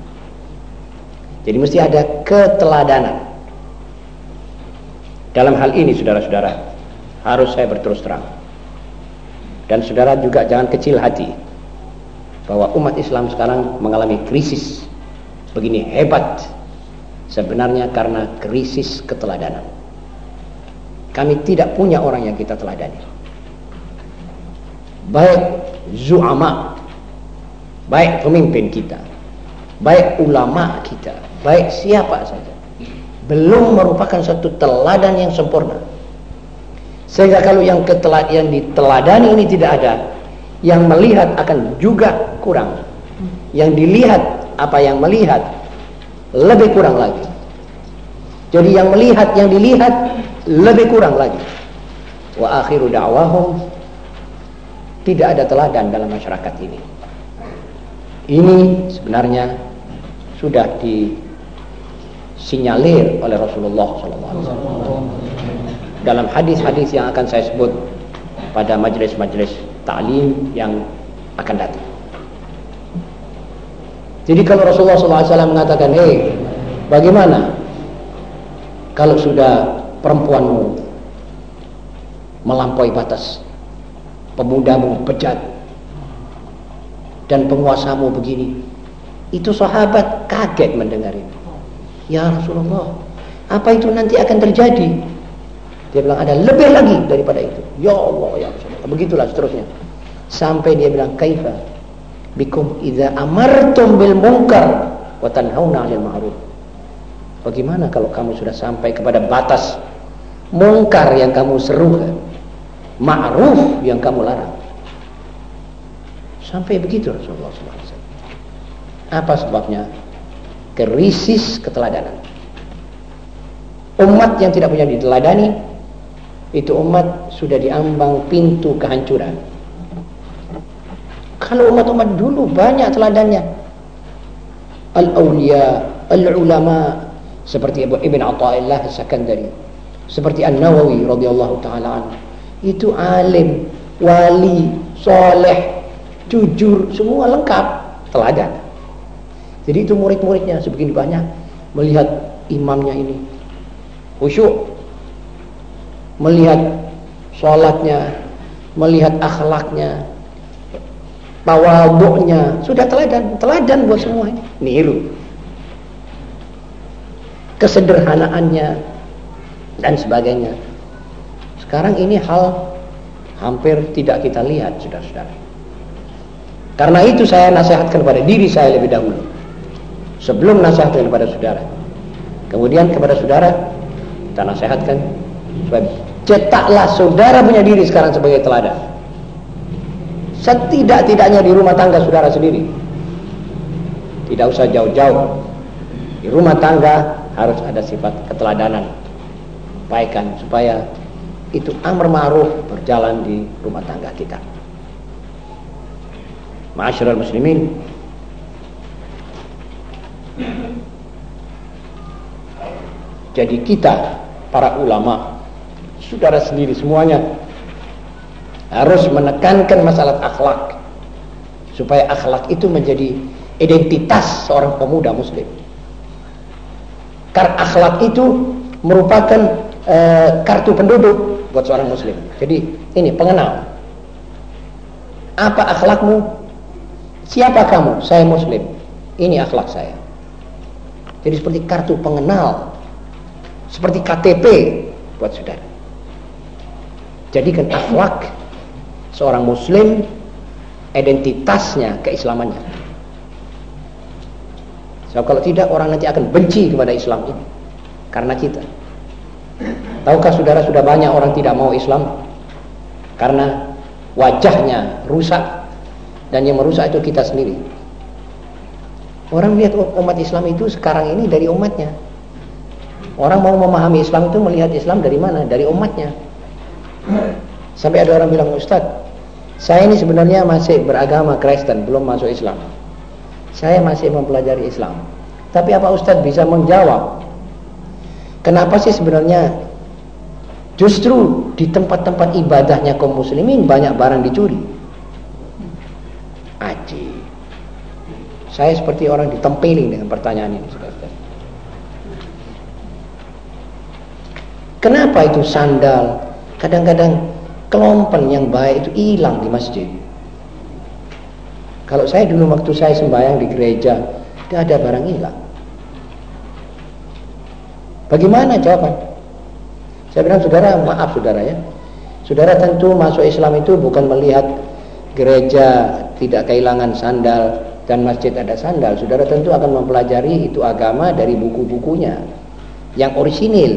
Jadi mesti ada keteladanan dalam hal ini saudara-saudara, harus saya berterus terang. Dan saudara juga jangan kecil hati bahwa umat Islam sekarang mengalami krisis begini hebat sebenarnya karena krisis keteladanan. Kami tidak punya orang yang kita teladani. Baik zu'ama, baik pemimpin kita, baik ulama kita, baik siapa saja belum merupakan satu teladan yang sempurna. Sehingga kalau yang ketelad yang diteladani ini tidak ada, yang melihat akan juga kurang. Yang dilihat apa yang melihat lebih kurang lagi. Jadi yang melihat yang dilihat lebih kurang lagi. Wa akhiru da'wahum tidak ada teladan dalam masyarakat ini. Ini sebenarnya sudah di sinyalir oleh Rasulullah SAW. Dalam hadis-hadis yang akan saya sebut pada majelis-majelis ta'lim yang akan datang. Jadi kalau Rasulullah SAW mengatakan, hei, bagaimana kalau sudah perempuanmu melampaui batas, pemudamu bejat, dan penguasamu begini, itu sahabat kaget mendengar itu. Ya Rasulullah, apa itu nanti akan terjadi? Dia bilang ada lebih lagi daripada itu. Ya Allah, ya Rasulullah. Begitulah seterusnya. Sampai dia bilang, "Kaifa bikum idza amartum bil munkar wa tanhauna 'anil ma'ruf?" Bagaimana kalau kamu sudah sampai kepada batas mungkar yang kamu serukan, ma'ruf yang kamu larang? Sampai begitu Rasulullah SAW. Apa sebabnya? krisis keteladanan. Umat yang tidak punya diteladani itu umat sudah diambang pintu kehancuran. Kalau umat-umat dulu banyak teladannya. Al-awliya, al-ulama seperti Abu Ibn Atta'illah Sakandari, seperti An-Nawawi radhiyallahu taala Itu alim, wali, soleh, jujur, semua lengkap teladan. Jadi itu murid-muridnya sebegini banyak melihat imamnya ini khusyuk, melihat sholatnya, melihat akhlaknya, tawaduknya, sudah teladan, teladan buat semua ini, niru. Kesederhanaannya dan sebagainya. Sekarang ini hal hampir tidak kita lihat, saudara-saudara. Karena itu saya nasihatkan kepada diri saya lebih dahulu sebelum nasihat kepada saudara. Kemudian kepada saudara kita nasihatkan supaya cetaklah saudara punya diri sekarang sebagai teladan. Setidak-tidaknya di rumah tangga saudara sendiri. Tidak usah jauh-jauh. Di rumah tangga harus ada sifat keteladanan. Baikkan supaya itu amr ma'ruf berjalan di rumah tangga kita. Ma'asyiral muslimin, jadi kita para ulama saudara sendiri semuanya harus menekankan masalah akhlak supaya akhlak itu menjadi identitas seorang pemuda muslim. Karena akhlak itu merupakan e, kartu penduduk buat seorang muslim. Jadi ini pengenal. Apa akhlakmu? Siapa kamu? Saya muslim. Ini akhlak saya. Jadi seperti kartu pengenal seperti KTP buat saudara jadikan akhlak seorang muslim identitasnya keislamannya. So kalau tidak orang nanti akan benci kepada Islam ini. Karena kita. Tahukah saudara sudah banyak orang tidak mau Islam? Karena wajahnya rusak dan yang merusak itu kita sendiri. Orang lihat umat Islam itu sekarang ini dari umatnya. Orang mau memahami Islam itu melihat Islam dari mana? Dari umatnya sampai ada orang bilang Ustadz saya ini sebenarnya masih beragama Kristen, belum masuk Islam. Saya masih mempelajari Islam. Tapi apa Ustadz bisa menjawab? Kenapa sih sebenarnya justru di tempat-tempat ibadahnya kaum muslimin banyak barang dicuri? Aji. Saya seperti orang ditempeling dengan pertanyaan ini. Kenapa itu sandal? Kadang-kadang kelompen yang baik itu hilang di masjid. Kalau saya dulu waktu saya sembahyang di gereja, tidak ada barang hilang. Bagaimana jawaban? Saya bilang, saudara, maaf saudara ya. Saudara tentu masuk Islam itu bukan melihat gereja tidak kehilangan sandal dan masjid ada sandal. Saudara tentu akan mempelajari itu agama dari buku-bukunya. Yang orisinil,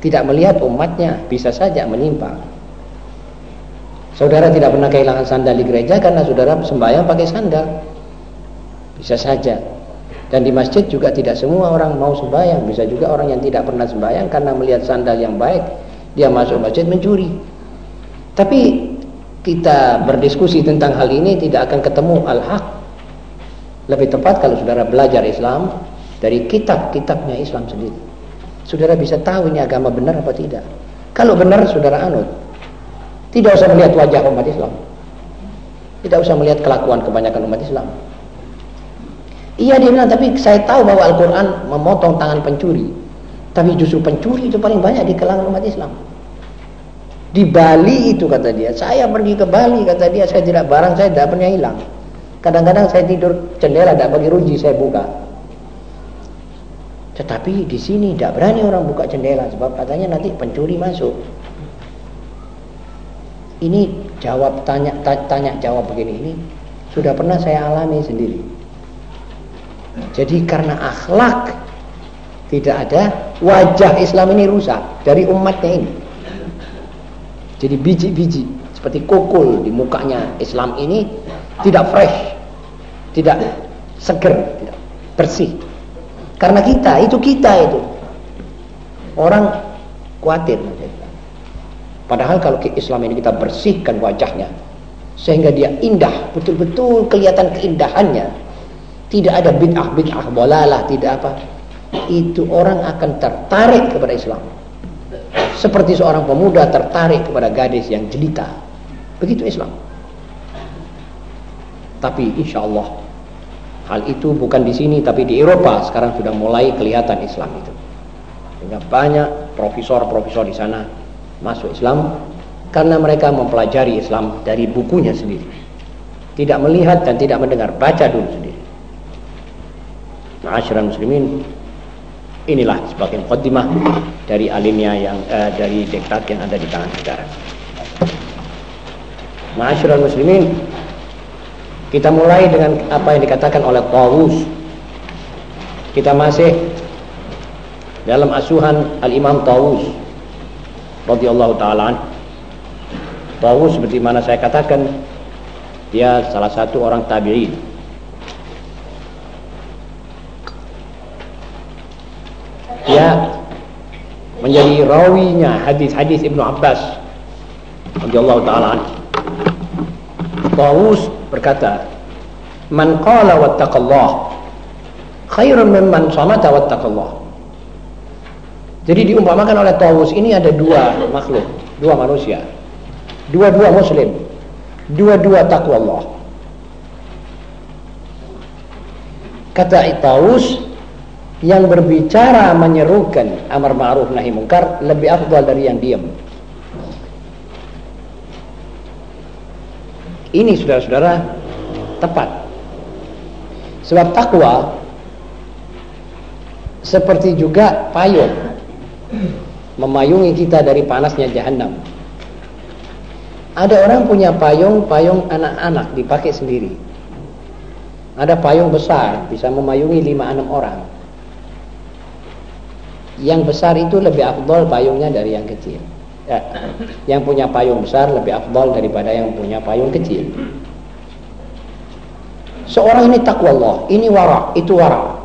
tidak melihat umatnya, bisa saja menyimpang. Saudara tidak pernah kehilangan sandal di gereja karena saudara sembahyang pakai sandal. Bisa saja. Dan di masjid juga tidak semua orang mau sembahyang. Bisa juga orang yang tidak pernah sembahyang karena melihat sandal yang baik, dia masuk masjid mencuri. Tapi kita berdiskusi tentang hal ini tidak akan ketemu al-haq. Lebih tepat kalau saudara belajar Islam dari kitab-kitabnya Islam sendiri. Saudara bisa tahu ini agama benar apa tidak. Kalau benar saudara anut, tidak usah melihat wajah umat Islam. Tidak usah melihat kelakuan kebanyakan umat Islam. Iya dia bilang, tapi saya tahu bahwa Al-Quran memotong tangan pencuri. Tapi justru pencuri itu paling banyak di kalangan umat Islam. Di Bali itu kata dia, saya pergi ke Bali kata dia, saya tidak barang saya tidak pernah hilang. Kadang-kadang saya tidur jendela tidak bagi ruji saya buka. Tetapi di sini tidak berani orang buka jendela sebab katanya nanti pencuri masuk. Ini jawab tanya tanya jawab begini. Ini sudah pernah saya alami sendiri. Jadi karena akhlak tidak ada wajah Islam ini rusak dari umatnya ini. Jadi biji-biji seperti kokul di mukanya Islam ini tidak fresh tidak seger tidak bersih karena kita itu kita itu orang khawatir Padahal kalau Islam ini kita bersihkan wajahnya sehingga dia indah, betul-betul kelihatan keindahannya. Tidak ada bid'ah-bid'ah bolalah, tidak apa. Itu orang akan tertarik kepada Islam. Seperti seorang pemuda tertarik kepada gadis yang jelita. Begitu Islam. Tapi insya Allah hal itu bukan di sini tapi di Eropa sekarang sudah mulai kelihatan Islam itu. Sehingga banyak profesor-profesor di sana masuk Islam karena mereka mempelajari Islam dari bukunya sendiri. Tidak melihat dan tidak mendengar, baca dulu sendiri. Ma'asyiral muslimin, inilah sebagai mukaddimah dari alimnya yang uh, dari diktat yang ada di tangan saudara. Ma'asyiral muslimin, kita mulai dengan apa yang dikatakan oleh Tawus. Kita masih dalam asuhan Al-Imam Tawus radhiyallahu taala Tawus seperti mana saya katakan dia salah satu orang tabi'in. Dia menjadi rawinya hadis-hadis Ibnu Abbas radhiyallahu taala Tawus berkata man qala wattaqallah khairun mimman samata wattaqallah jadi diumpamakan oleh Tawus ini ada dua makhluk dua manusia Dua-dua muslim. Dua-dua takwa Allah. Kata Itaus yang berbicara menyerukan amar ma'ruf nahi mungkar lebih afdal dari yang diam. Ini saudara-saudara tepat. Sebab takwa seperti juga payung memayungi kita dari panasnya jahanam. Ada orang punya payung, payung anak-anak dipakai sendiri. Ada payung besar, bisa memayungi 5-6 orang. Yang besar itu lebih afdol payungnya dari yang kecil. Ya, yang punya payung besar lebih afdol daripada yang punya payung kecil. Seorang ini takwa Allah, ini warak, itu warak.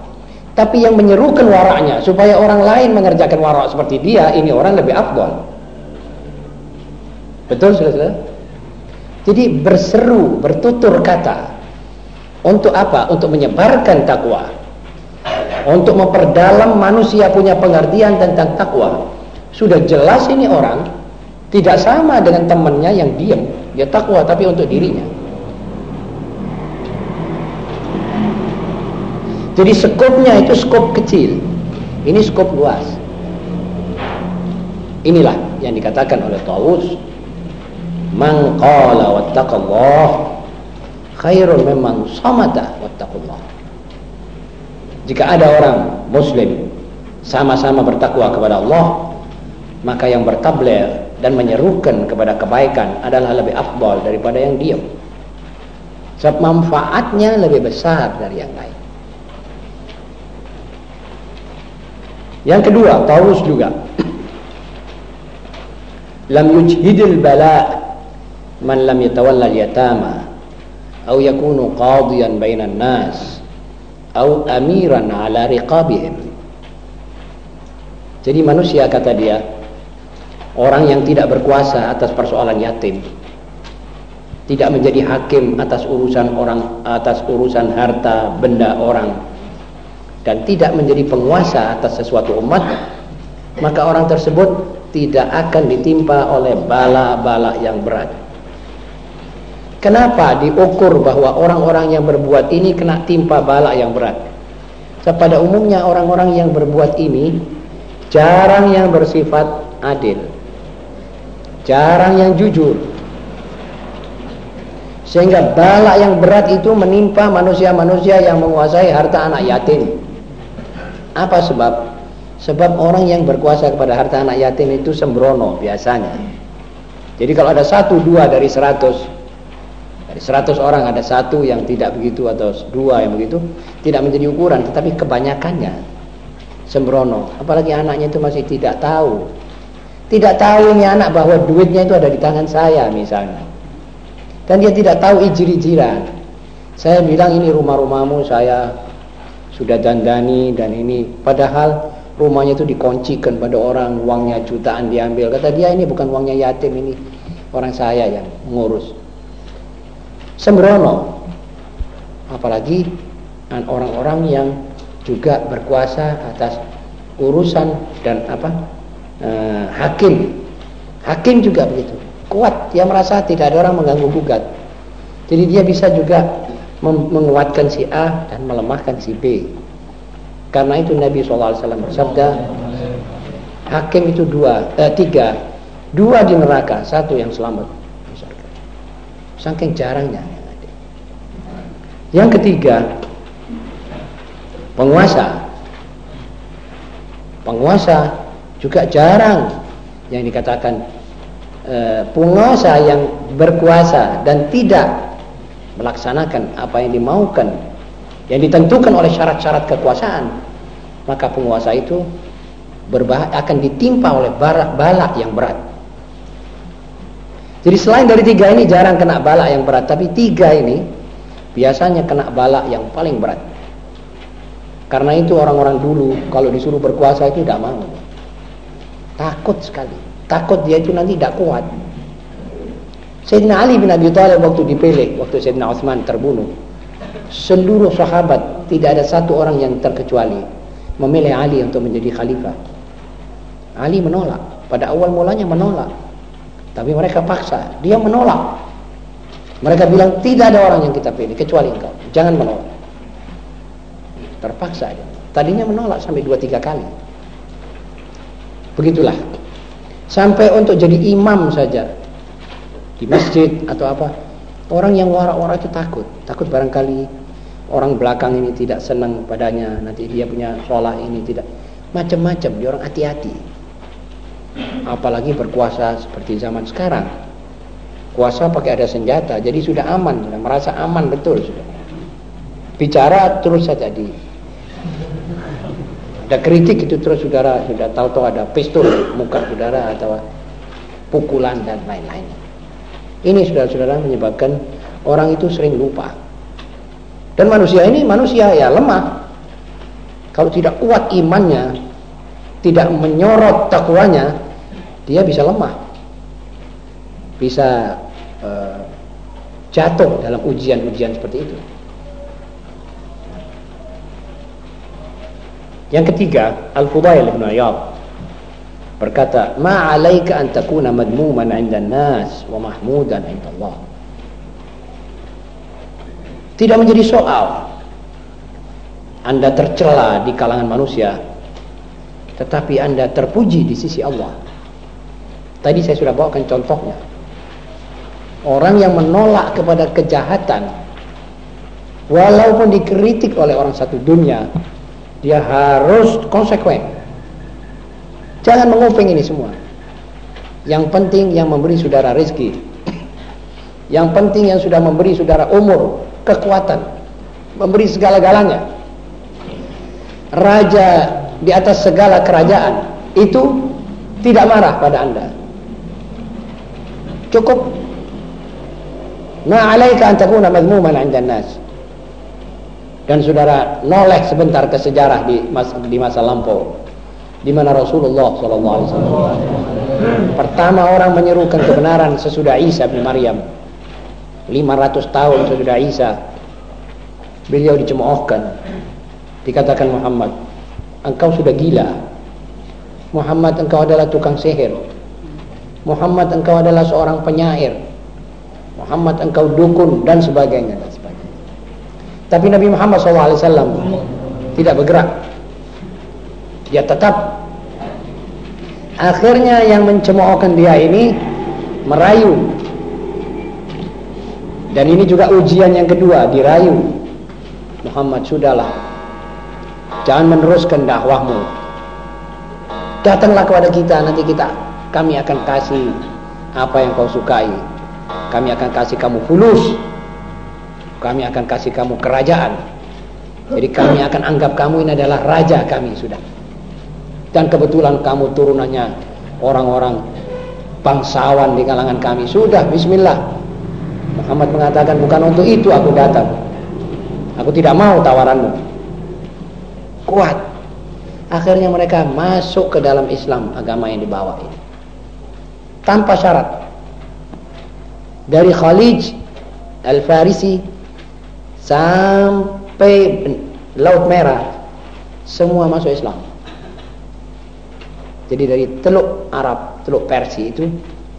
Tapi yang menyerukan waraknya supaya orang lain mengerjakan warak seperti dia, ini orang lebih afdol. Betul saudara-saudara? Jadi berseru, bertutur kata. Untuk apa? Untuk menyebarkan takwa. Untuk memperdalam manusia punya pengertian tentang takwa. Sudah jelas ini orang tidak sama dengan temannya yang diam. Dia takwa tapi untuk dirinya. Jadi skopnya itu skop kecil. Ini skop luas. Inilah yang dikatakan oleh Taus man qala wattaqallah khairun memang samata wattaqullah jika ada orang muslim sama-sama bertakwa kepada Allah maka yang bertabligh dan menyerukan kepada kebaikan adalah lebih afdal daripada yang diam. Sebab manfaatnya lebih besar dari yang lain. Yang kedua Taurus juga. <clears throat> Lam yujhidil bala' man lam yatawalla al-yatama aw yakunu qadiyan bainan nas aw amiran ala riqabihim. Jadi manusia kata dia orang yang tidak berkuasa atas persoalan yatim tidak menjadi hakim atas urusan orang atas urusan harta benda orang dan tidak menjadi penguasa atas sesuatu umat maka orang tersebut tidak akan ditimpa oleh bala-bala yang berat Kenapa diukur bahwa orang-orang yang berbuat ini kena timpa bala yang berat? Pada umumnya orang-orang yang berbuat ini jarang yang bersifat adil. Jarang yang jujur. Sehingga bala yang berat itu menimpa manusia-manusia yang menguasai harta anak yatim. Apa sebab? Sebab orang yang berkuasa kepada harta anak yatim itu sembrono biasanya. Jadi kalau ada satu dua dari seratus dari 100 orang ada satu yang tidak begitu atau dua yang begitu, tidak menjadi ukuran, tetapi kebanyakannya sembrono. Apalagi anaknya itu masih tidak tahu. Tidak tahu ini anak bahwa duitnya itu ada di tangan saya misalnya. Dan dia tidak tahu ijir-ijiran. Saya bilang ini rumah-rumahmu saya sudah dandani dan ini padahal rumahnya itu dikuncikan pada orang uangnya jutaan diambil kata dia ini bukan uangnya yatim ini orang saya yang ngurus sembrono apalagi orang-orang yang juga berkuasa atas urusan dan apa eh, hakim. Hakim juga begitu. Kuat. Dia merasa tidak ada orang mengganggu gugat. Jadi dia bisa juga menguatkan si A dan melemahkan si B. Karena itu Nabi SAW bersabda hakim itu dua eh, tiga. Dua di neraka satu yang selamat. Saking jarangnya. Yang ketiga, penguasa. Penguasa juga jarang yang dikatakan eh, penguasa yang berkuasa dan tidak melaksanakan apa yang dimaukan yang ditentukan oleh syarat-syarat kekuasaan maka penguasa itu berbahaya akan ditimpa oleh balak yang berat Jadi selain dari tiga ini jarang kena balak yang berat, tapi tiga ini biasanya kena balak yang paling berat. Karena itu orang-orang dulu kalau disuruh berkuasa itu tidak mau. Takut sekali. Takut dia itu nanti tidak kuat. Sayyidina Ali bin Abi Thalib waktu dipilih, waktu Sayyidina Uthman terbunuh. Seluruh sahabat tidak ada satu orang yang terkecuali memilih Ali untuk menjadi khalifah. Ali menolak. Pada awal mulanya menolak. Tapi mereka paksa, dia menolak. Mereka bilang tidak ada orang yang kita pilih kecuali engkau. Jangan menolak. Terpaksa dia. Tadinya menolak sampai dua tiga kali. Begitulah. Sampai untuk jadi imam saja di masjid atau apa. Orang yang warak-warak itu takut. Takut barangkali orang belakang ini tidak senang padanya. Nanti dia punya sholat ini tidak. Macam-macam. Dia orang hati-hati apalagi berkuasa seperti zaman sekarang kuasa pakai ada senjata jadi sudah aman sudah merasa aman betul sudah bicara terus saja di ada kritik itu terus saudara sudah tahu-tahu ada pistol muka saudara atau pukulan dan lain-lain. Ini saudara-saudara menyebabkan orang itu sering lupa. Dan manusia ini manusia ya lemah. Kalau tidak kuat imannya tidak menyorot takwanya dia bisa lemah. Bisa uh, jatuh dalam ujian-ujian seperti itu yang ketiga Al-Fudail bin Ayyad berkata ma 'alaika an takuna madmuman 'inda nas wa mahmudan 'inda Allah tidak menjadi soal anda tercela di kalangan manusia tetapi anda terpuji di sisi Allah Tadi saya sudah bawakan contohnya. Orang yang menolak kepada kejahatan walaupun dikritik oleh orang satu dunia, dia harus konsekuen. Jangan menguping ini semua. Yang penting yang memberi saudara rezeki. Yang penting yang sudah memberi saudara umur, kekuatan, memberi segala-galanya. Raja di atas segala kerajaan itu tidak marah pada Anda. Cukup. Ma alaika an takuna madmuman 'inda nas. Dan saudara noleh sebentar ke sejarah di masa, di masa lampau. Di mana Rasulullah wasallam. Pertama orang menyerukan kebenaran sesudah Isa bin Maryam. 500 tahun sesudah Isa beliau dicemoohkan. Dikatakan Muhammad engkau sudah gila. Muhammad engkau adalah tukang sihir. Muhammad engkau adalah seorang penyair. Muhammad engkau dukun dan sebagainya tapi Nabi Muhammad SAW tidak bergerak. Dia tetap akhirnya yang mencemoohkan dia ini merayu. Dan ini juga ujian yang kedua dirayu. Muhammad sudahlah jangan meneruskan dakwahmu. Datanglah kepada kita nanti kita kami akan kasih apa yang kau sukai. Kami akan kasih kamu fulus kami akan kasih kamu kerajaan. Jadi kami akan anggap kamu ini adalah raja kami sudah. Dan kebetulan kamu turunannya orang-orang bangsawan di kalangan kami. Sudah bismillah. Muhammad mengatakan bukan untuk itu aku datang. Aku tidak mau tawaranmu. Kuat. Akhirnya mereka masuk ke dalam Islam agama yang dibawa ini. Tanpa syarat. Dari Khalij Al-Farisi sampai Laut Merah semua masuk Islam. Jadi dari Teluk Arab, Teluk Persia itu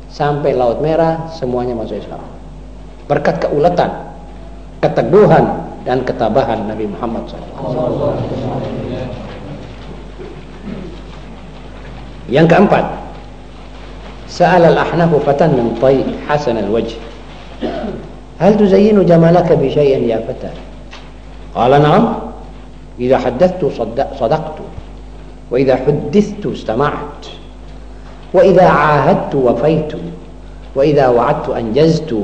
sampai Laut Merah semuanya masuk Islam. Berkat keuletan, keteguhan dan ketabahan Nabi Muhammad SAW. Yang keempat, Sa'al al-ahnafu fatan min tay hasan al-wajh. هل تزين جمالك بشيء يا فتى قال نعم إذا حدثت صدقت وإذا حدثت استمعت وإذا عاهدت وفيت وإذا وعدت أنجزت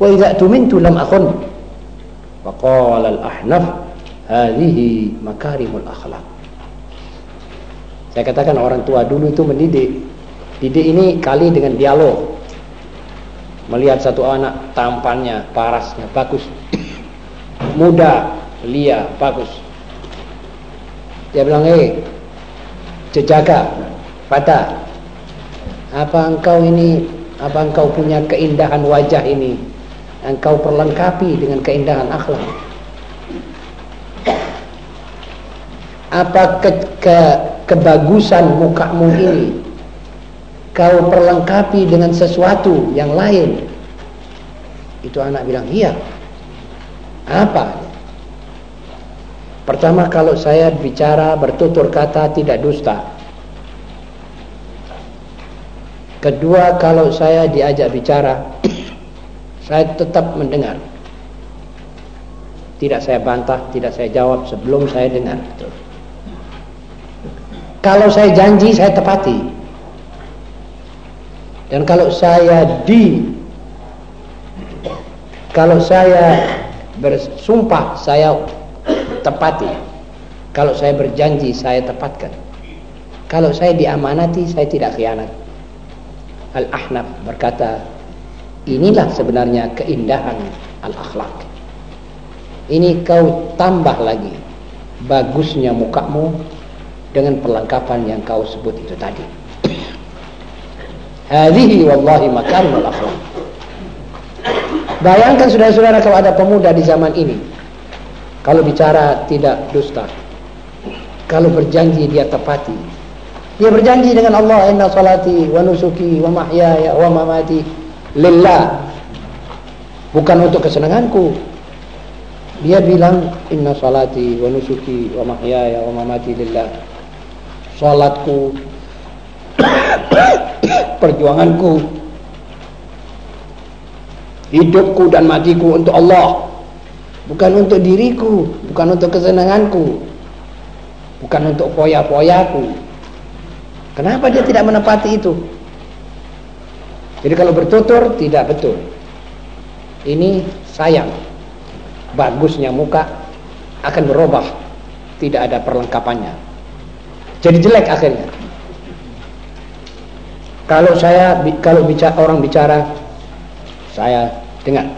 وإذا أتمنت لم أخن فقال الأحنف هذه مكارم الأخلاق Saya katakan orang tua dulu itu mendidik Didik ini kali dengan dialog. melihat satu anak tampannya, parasnya bagus, muda, lia, bagus. Dia bilang, "Eh, jejaga, pada apa engkau ini, apa engkau punya keindahan wajah ini? Engkau perlengkapi dengan keindahan akhlak." Apa ke, ke, kebagusan mukamu ini kau perlengkapi dengan sesuatu yang lain. Itu anak bilang iya. Apa? Pertama kalau saya bicara bertutur kata tidak dusta. Kedua kalau saya diajak bicara <clears throat> saya tetap mendengar. Tidak saya bantah tidak saya jawab sebelum saya dengar. Kalau saya janji saya tepati dan kalau saya di kalau saya bersumpah saya tepati. Kalau saya berjanji saya tepatkan. Kalau saya diamanati saya tidak khianat. Al-Ahnaf berkata, inilah sebenarnya keindahan al-akhlak. Ini kau tambah lagi bagusnya mukamu dengan perlengkapan yang kau sebut itu tadi. Hadihi wallahi makarimul akhlak. Bayangkan saudara-saudara kalau ada pemuda di zaman ini. Kalau bicara tidak dusta. Kalau berjanji dia tepati. Dia berjanji dengan Allah inna salati wa nusuki wa mahyaya wa mamati lillah. Bukan untuk kesenanganku. Dia bilang inna salati wa nusuki wa mahyaya wa mamati lillah. Salatku <coughs> perjuanganku hidupku dan matiku untuk Allah. Bukan untuk diriku bukan untuk kesenanganku bukan untuk poya-poyaku. Kenapa dia tidak menepati itu? Jadi kalau bertutur tidak betul. Ini sayang. Bagusnya muka akan berubah. Tidak ada perlengkapannya. Jadi jelek akhirnya kalau saya kalau bicara orang bicara saya dengar.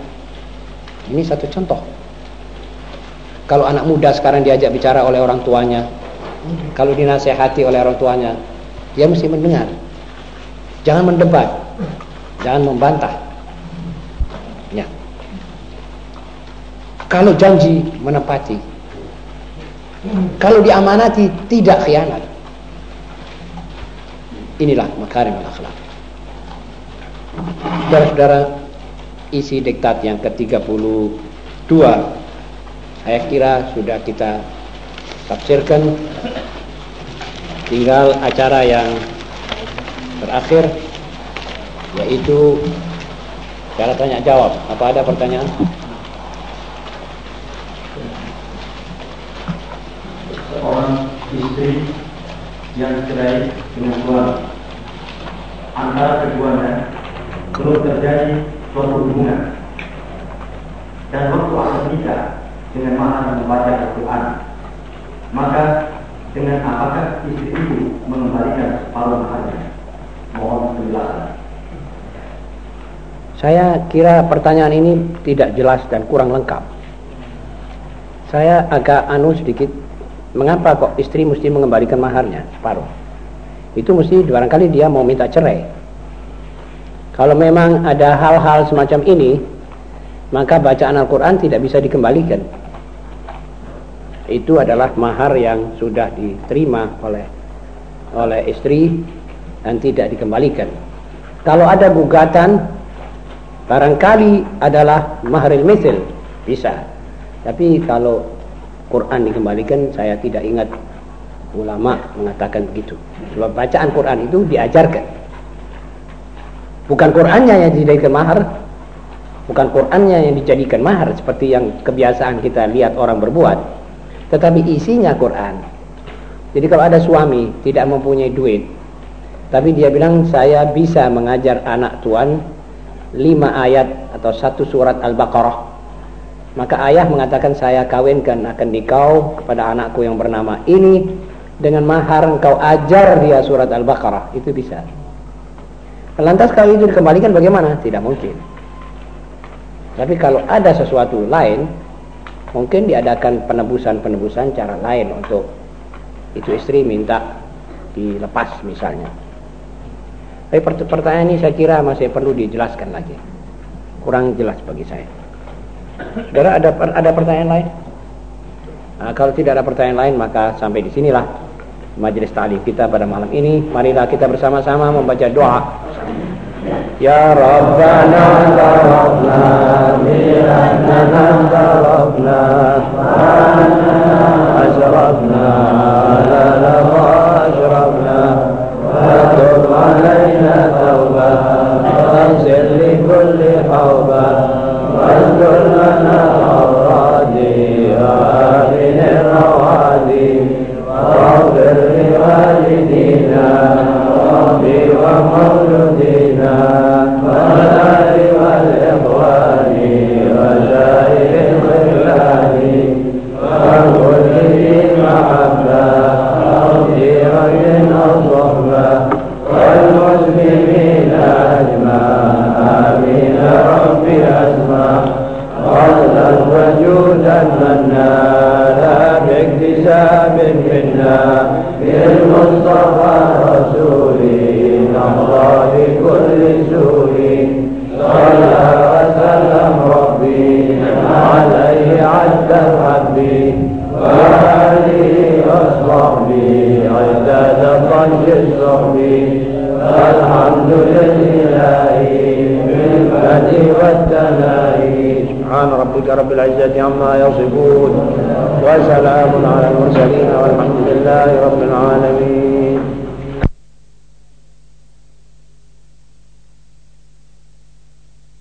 Ini satu contoh. Kalau anak muda sekarang diajak bicara oleh orang tuanya, kalau dinasehati oleh orang tuanya, dia mesti mendengar. Jangan mendebat, jangan membantah. Ya. Kalau janji menepati. Kalau diamanati tidak khianat. Inilah makarim akhlak. Saudara-saudara, isi diktat yang ke-32 saya kira sudah kita tafsirkan tinggal acara yang terakhir yaitu cara tanya jawab. Apa ada pertanyaan? Seorang istri yang cerai dengan suami antara keduanya belum terjadi suatu hubungan. Dan waktu akan nikah dengan mahar membaca Al-Quran maka dengan apakah istri itu mengembalikan separuh maharnya mohon penjelasan. Saya kira pertanyaan ini tidak jelas dan kurang lengkap. Saya agak anu sedikit mengapa kok istri mesti mengembalikan maharnya? Separuh. Itu mesti barangkali dia mau minta cerai. Kalau memang ada hal-hal semacam ini maka bacaan Al-Quran tidak bisa dikembalikan. Itu adalah mahar yang sudah diterima oleh oleh istri dan tidak dikembalikan. Kalau ada gugatan barangkali adalah maharil misil bisa. Tapi kalau Quran dikembalikan saya tidak ingat ulama mengatakan begitu. Sebab bacaan Quran itu diajarkan. Bukan Qurannya yang dijadikan mahar bukan Qurannya yang dijadikan mahar seperti yang kebiasaan kita lihat orang berbuat tetapi isinya Quran. Jadi kalau ada suami tidak mempunyai duit tapi dia bilang saya bisa mengajar anak tuan lima ayat atau satu surat Al-Baqarah maka ayah mengatakan saya kawinkan akan dikau kepada anakku yang bernama ini dengan mahar engkau ajar dia surat Al-Baqarah. Itu bisa. Lantas kalau itu dikembalikan bagaimana? Tidak mungkin. Tapi kalau ada sesuatu lain, mungkin diadakan penebusan-penebusan cara lain untuk itu istri minta dilepas misalnya. Tapi pertanyaan ini saya kira masih perlu dijelaskan lagi. Kurang jelas bagi saya. Saudara ada ada pertanyaan lain? Nah, kalau tidak ada pertanyaan lain maka sampai di sinilah majelis ta'lim kita pada malam ini. Marilah kita bersama-sama membaca doa. Ya Rabbana tarabna Mirana tarabna Lala asrafna